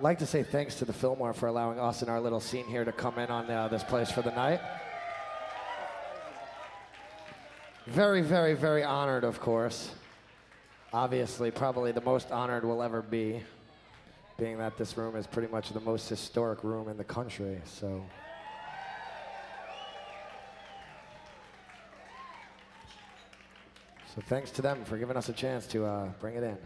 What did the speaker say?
Like to say thanks to the Fillmore for allowing us and our little scene here to come in on uh, this place for the night. Very, very, very honored, of course. Obviously, probably the most honored we'll ever be, being that this room is pretty much the most historic room in the country. So. So thanks to them for giving us a chance to uh, bring it in.